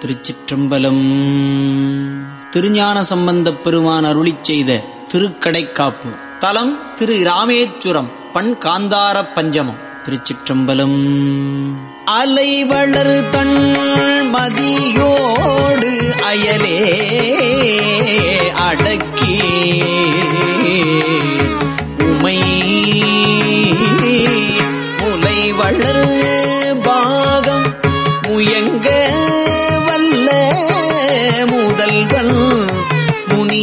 திருச்சிற்றம்பலம். திருஞான சம்பந்தப் பெருமான் அருளி செய்த திருக்கடைக்காப்பு. தலம் திரு ராமேச்சுரம் பண் காந்தார பஞ்சமம். திருச்சிற்றம்பலம். அலை வளர் தன் மதியோடு அயலே அடக்கி. நீ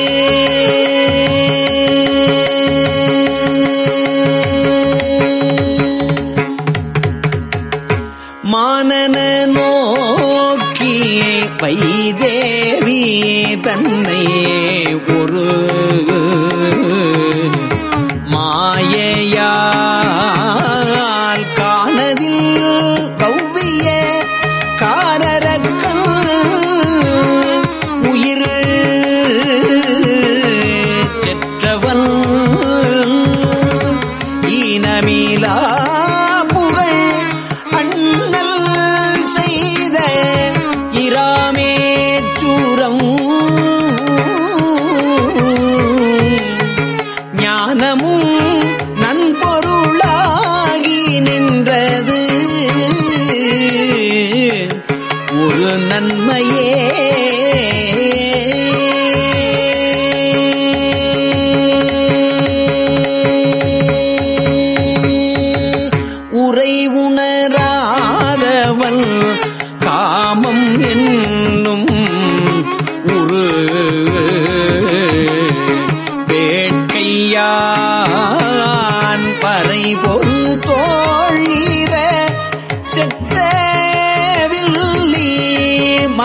ஈனமீலா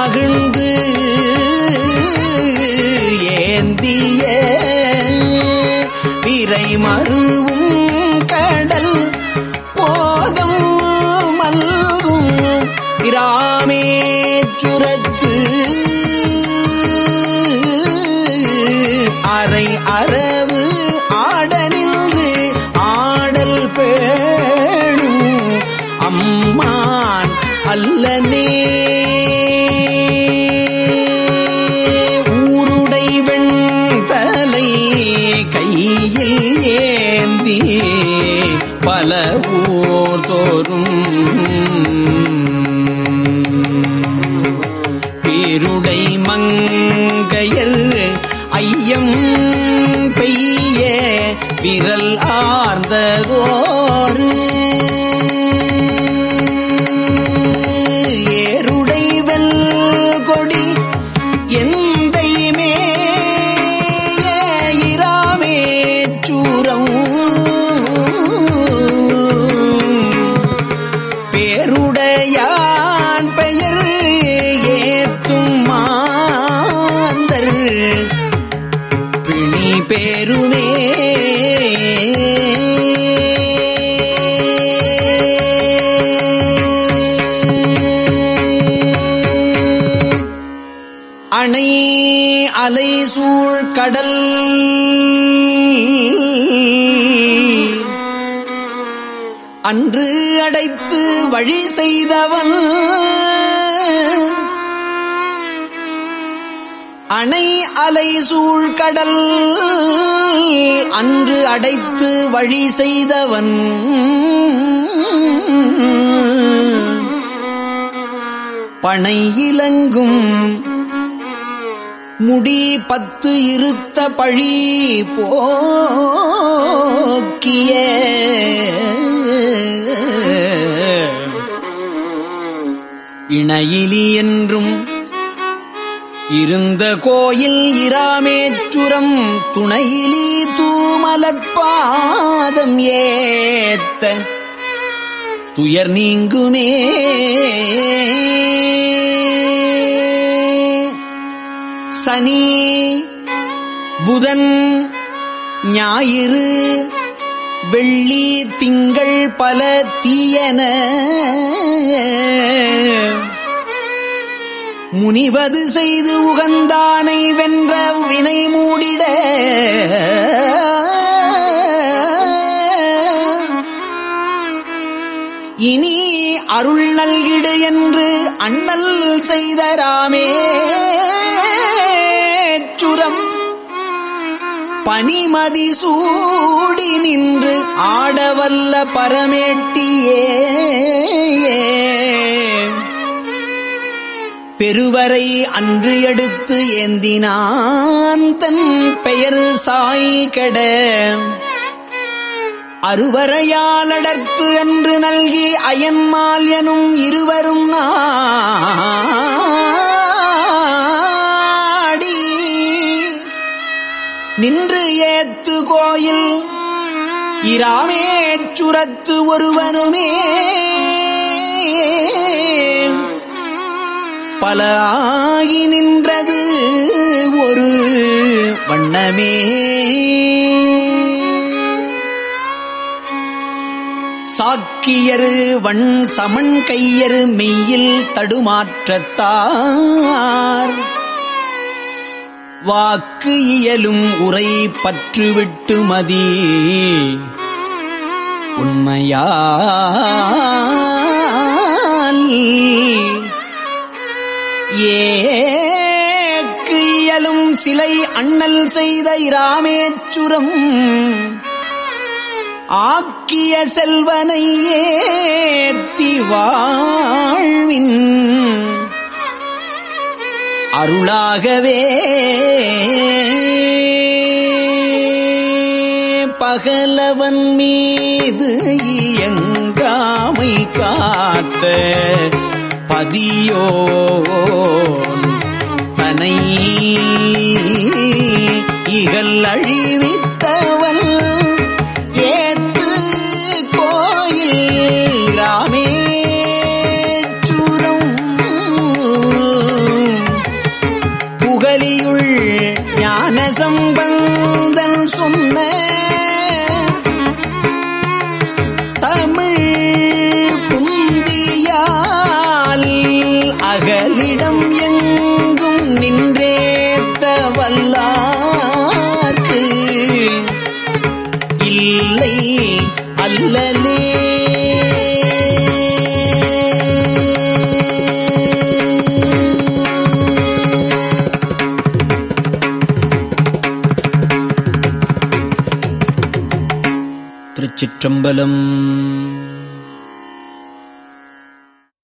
மகிழ்ந்து ஏந்திய பிறை மருவும் கடல் போதம் மல்கும் பிராமே சுரத்து கையில் ஏந்தி பல ஊர் தோறும் பேருடை மங்கையர் ஐயம் பெய்ய விரல் ஆர்ந்ததோரு அலை சூழ் கடல் அன்று அடைத்து வழி செய்தவன் அணை அலைசூழ் கடல் அன்று அடைத்து வழி செய்தவன் பனை இலங்கும் முடி பத்து இருத்த பழி போக்கிய. இணையிலி என்றும் இருந்த கோயில் இராமேச்சுரம் துணையிலி தூமலற்பாதம் ஏத்த. துயர் நீங்குமே. சனி புதன் ஞாயிறு வெள்ளி திங்கள் பல தீயன. முனிவது செய்து உகந்தானை வென்ற வினை மூடிட. இனி அருள் நல்கிடு என்று அண்ணல் செய்தராமே பனிமதி சூடி நின்று ஆடவல்ல பரமேட்டியே. பெருவரை அன்று எடுத்து ஏந்தினான் தன் பெயர் சாய் கெட. அருவரையாலடர்த்து அன்று நல்கி அயன்மால் எனும் இருவரும் நான் கோயில் இராமேச்சுரத்து ஒருவனுமே. பல ஆகி நின்றது ஒரு வண்ணமே. சாக்கியரு வண் சமன் கையரு மெய்யில் தடுமாற்றத்தார். வாக்கு இயலும் உரை பற்றுவிட்டு மதி. உண்மையால் ஏக்கு இயலும் சிலை அண்ணல் செய்த இராமேச்சுரம். ஆக்கிய செல்வனை ஏத்தி வாழ்வின் அருளாகவே. பகலவன் மீது இயங்காமை காத்த பதியோ தனை இகல் அழிவித்த